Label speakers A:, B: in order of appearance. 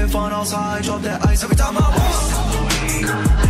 A: the fun outside, drop that ice every time I walk.